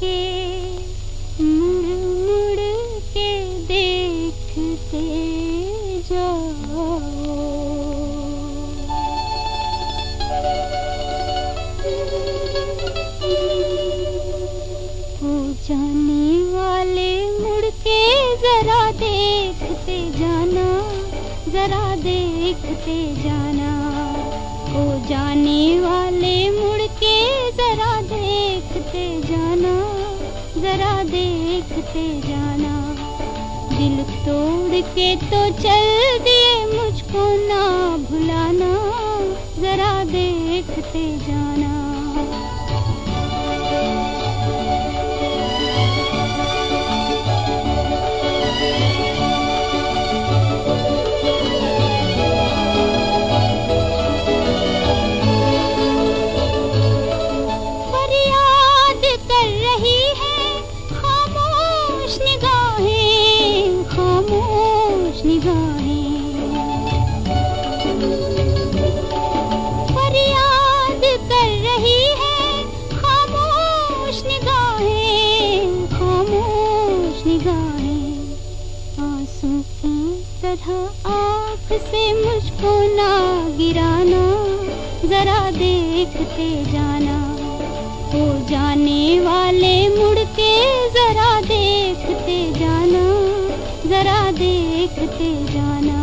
के मुड़ मुड़ के देखते जाओ वो जाने वाले मुड़ के जरा देखते जाना, जरा देखते जाना। ओ जाने वाले मुड़ के जरा देखते जाना। जरा देखते जाना। दिल तोड़ के तो चल दिए मुझको ना भुलाना। जरा देखते जाना। तरह आप से मुझको ना गिराना, जरा देखते जाना। वो जाने वाले मुड़ के जरा देखते जाना, जरा देखते जाना।